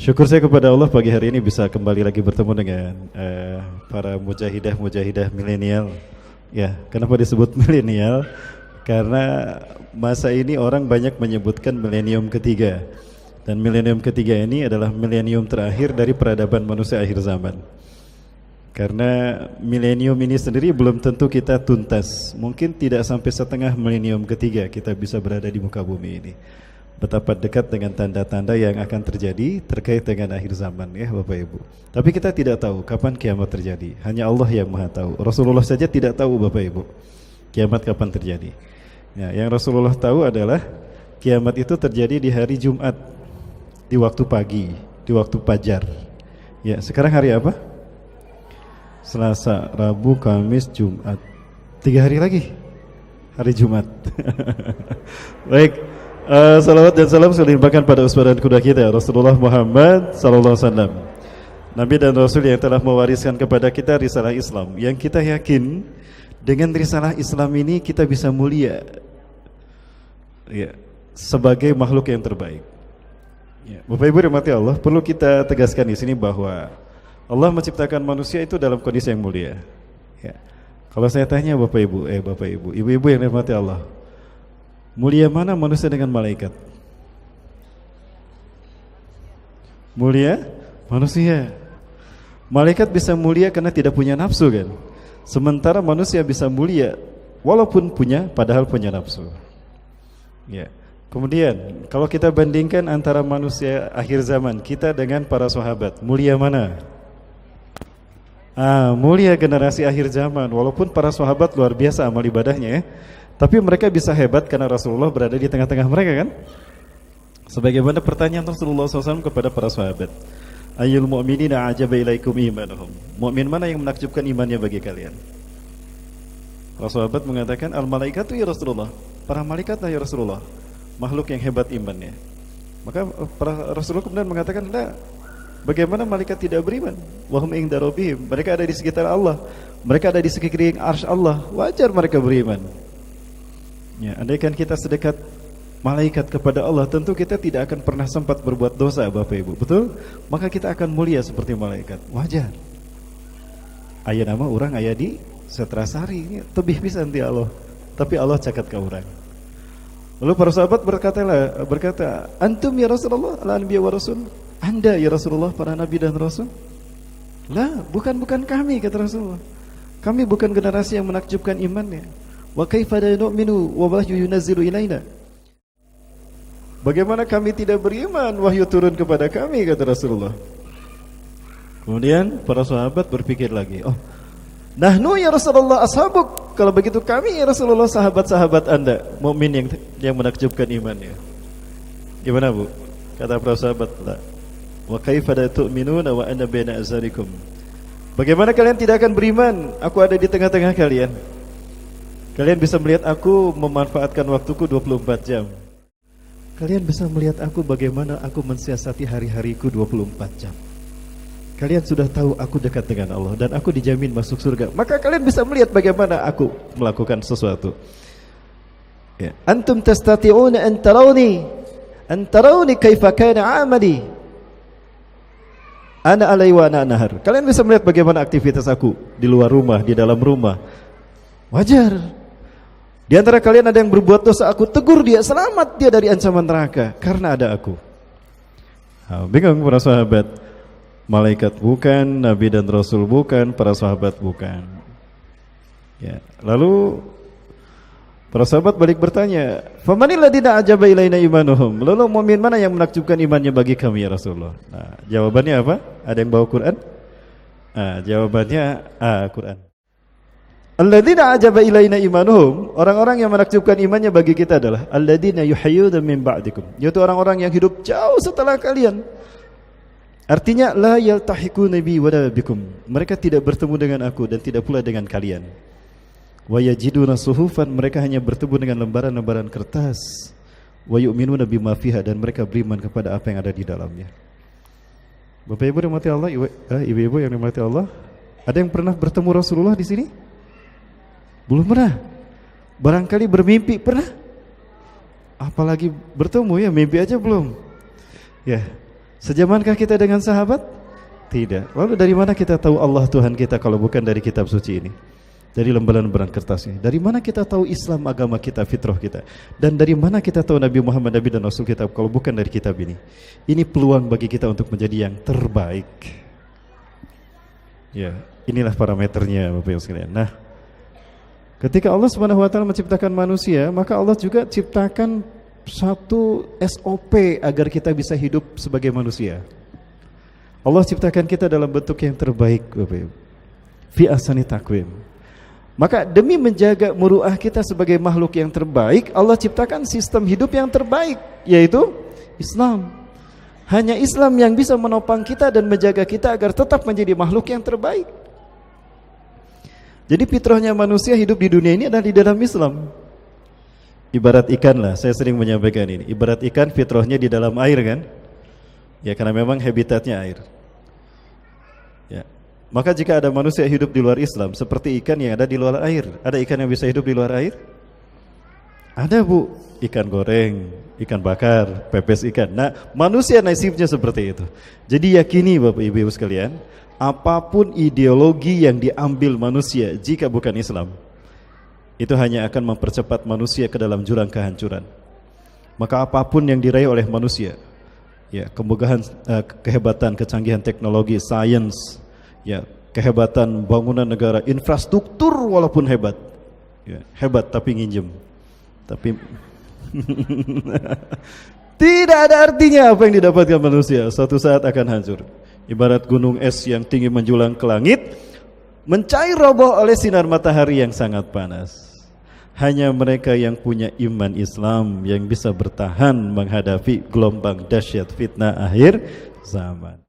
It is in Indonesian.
Syukur saya kepada Allah pagi hari ini bisa kembali lagi bertemu dengan uh, para mujahidah-mujahidah milenial. Ya, kenapa disebut milenial? Karena masa ini orang banyak menyebutkan milenium ketiga. Dan milenium ketiga ini adalah milenium terakhir dari peradaban manusia akhir zaman. Karena milenium ini sendiri belum tentu kita tuntas. Mungkin tidak sampai setengah milenium ketiga kita bisa berada di muka bumi ini betapa dekat dengan tanda-tanda yang akan terjadi terkait dengan akhir zaman ya Bapak Ibu. Tapi kita tidak tahu kapan kiamat terjadi. Hanya Allah yang Maha tahu. Rasulullah saja tidak tahu Bapak Ibu. Kiamat kapan terjadi. Ya, yang Rasulullah tahu adalah kiamat itu terjadi di hari Jumat di waktu pagi, di waktu fajar. Ya, sekarang hari apa? Selasa, Rabu, Kamis, Jumat. Tiga hari lagi. Hari Jumat. Baik. Uh, salawat dan salam selimpahkan pada usbahan kuda kita Rasulullah Muhammad sallallahu alaihi wasallam. Nabi dan Rasul yang telah mewariskan kepada kita risalah Islam yang kita yakin dengan risalah Islam ini kita bisa mulia ya, sebagai makhluk yang terbaik. Ya, Bapak Ibu rahmati Allah, perlu kita tegaskan di sini bahwa Allah menciptakan manusia itu dalam kondisi yang mulia. Ya. Kalau saya tanya Bapak Ibu, eh Bapak Ibu, ibu-ibu yang rahmati Allah, Mulia mana manusia dengan malaikat? Mulia manusia. Malaikat bisa mulia karena tidak punya nafsu kan. Sementara manusia bisa mulia walaupun punya padahal punya nafsu. Ya. Kemudian kalau kita bandingkan antara manusia akhir zaman kita dengan para sahabat, mulia mana? Ah, mulia generasi akhir zaman walaupun para sahabat luar biasa amal ibadahnya ya. Tapi mereka bisa hebat karena Rasulullah berada di tengah-tengah mereka kan? Sebagaimana pertanyaan Rasulullah SAW kepada para sahabat. Ayul mu'minina ajaba ilaikum imanuhum. Mu'min mana yang menakjubkan imannya bagi kalian? Para sahabat mengatakan al malaikatu ya Rasulullah. Para malaikat ya Rasulullah. Makhluk yang hebat imannya. Maka para Rasulullah kemudian mengatakan, "La, bagaimana malaikat tidak beriman? Wahum inda rabbihim." Mereka ada di sekitar Allah. Mereka ada di sekeliling arsy Allah. Wajar mereka beriman. Ya, andaikan kita sedekat malaikat kepada Allah, tentu kita tidak akan pernah sempat berbuat dosa, Bapak Ibu. Betul? Maka kita akan mulia seperti malaikat. Wajar. Ayah nama orang ayah di setrasari, tebih bisa nanti Allah. Tapi Allah cakat ke orang. Lalu para sahabat berkata, berkata, "Antum ya Rasulullah, ala anbiya wa rasul?" Anda ya Rasulullah para nabi dan rasul? Lah, bukan bukan kami kata Rasulullah. Kami bukan generasi yang menakjubkan imannya. Wa kaifa la nu'minu wa wahyu ilaina? Bagaimana kami tidak beriman wahyu turun kepada kami kata Rasulullah. Kemudian para sahabat berpikir lagi, oh Nahnu ya Rasulullah ashabuk. Kalau begitu kami ya Rasulullah sahabat-sahabat Anda, mukmin yang yang menakjubkan imannya. Gimana Bu? Kata para sahabat, la. Wa kaifa la tu'minuna wa ana baina azarikum? Bagaimana kalian tidak akan beriman? Aku ada di tengah-tengah kalian. Kalian bisa melihat aku memanfaatkan waktuku 24 jam. Kalian bisa melihat aku bagaimana aku mensiasati hari-hariku 24 jam. Kalian sudah tahu aku dekat dengan Allah dan aku dijamin masuk surga. Maka kalian bisa melihat bagaimana aku melakukan sesuatu. Ya. Antum tastati'una an tarawni an tarawni kaifa kana 'amali. Ana nahar. Kalian bisa melihat bagaimana aktivitas aku di luar rumah, di dalam rumah. Wajar. Di antara kalian ada yang berbuat dosa, aku tegur dia, selamat dia dari ancaman neraka karena ada aku. Nah, bingung para sahabat. Malaikat bukan, nabi dan rasul bukan, para sahabat bukan. Ya, lalu para sahabat balik bertanya, "Famanil ladina ajaba ilaina imanuhum?" Lalu mukmin mana yang menakjubkan imannya bagi kami ya Rasulullah? Nah, jawabannya apa? Ada yang bawa Quran? Nah, jawabannya ah, Quran. Alladzina ajaba ilaina imanuhum, orang-orang yang menakjubkan imannya bagi kita adalah alladzina yuhayyuna min ba'dikum, yaitu orang-orang yang hidup jauh setelah kalian. Artinya la yaltahiqu nabi wa bikum. Mereka tidak bertemu dengan aku dan tidak pula dengan kalian. Wa yajiduna suhufan, mereka hanya bertemu dengan lembaran-lembaran kertas. Wa yu'minuna bima fiha dan mereka beriman kepada apa yang ada di dalamnya. Bapak Ibu yang Allah, eh, ibu-ibu yang dimati Allah, ada yang pernah bertemu Rasulullah di sini? Belum pernah. Barangkali bermimpi pernah. Apalagi bertemu ya, mimpi aja belum. Ya. Sejamankah kita dengan sahabat? Tidak. Lalu dari mana kita tahu Allah Tuhan kita kalau bukan dari kitab suci ini? Dari lembaran-lembaran kertas ini. Dari mana kita tahu Islam agama kita, fitrah kita? Dan dari mana kita tahu Nabi Muhammad, Nabi dan Rasul kita kalau bukan dari kitab ini? Ini peluang bagi kita untuk menjadi yang terbaik. Ya, inilah parameternya Bapak Ibu sekalian. Nah, ketika Allah Subhanahu wa taala menciptakan manusia, maka Allah juga ciptakan satu SOP agar kita bisa hidup sebagai manusia. Allah ciptakan kita dalam bentuk yang terbaik Bapak Ibu. Fi asani takwim. Maka demi menjaga muruah kita sebagai makhluk yang terbaik, Allah ciptakan sistem hidup yang terbaik, yaitu Islam. Hanya Islam yang bisa menopang kita dan menjaga kita agar tetap menjadi makhluk yang terbaik. Jadi fitrahnya manusia hidup di dunia ini adalah di dalam Islam. Ibarat ikan lah, saya sering menyampaikan ini. Ibarat ikan fitrahnya di dalam air kan? Ya karena memang habitatnya air. Ya, maka jika ada manusia hidup di luar Islam seperti ikan yang ada di luar air, ada ikan yang bisa hidup di luar air? Ada bu, ikan goreng, ikan bakar, pepes ikan. Nah manusia nasibnya seperti itu. Jadi yakini bapak ibu, ibu sekalian, apa pun ideologi yang diambil manusia jika bukan Islam, itu hanya akan mempercepat manusia ke dalam jurang kehancuran. Maka apa pun yang diraih oleh manusia, ya kemegahan, eh, kehebatan, kecanggihan teknologi, sains, ya kehebatan bangunan negara, infrastruktur walaupun hebat, ya, hebat tapi nginjem, tapi tidak ada artinya apa yang didapatkan manusia, suatu saat akan hancur. Ibarat gunung es yang tinggi menjulang ke langit, mencair roboh oleh sinar matahari yang sangat panas. Hanya mereka yang punya iman Islam yang bisa bertahan menghadapi gelombang dahsyat fitnah akhir zaman.